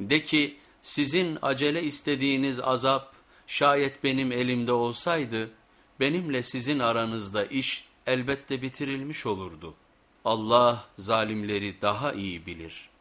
De ki sizin acele istediğiniz azap şayet benim elimde olsaydı benimle sizin aranızda iş elbette bitirilmiş olurdu. Allah zalimleri daha iyi bilir.''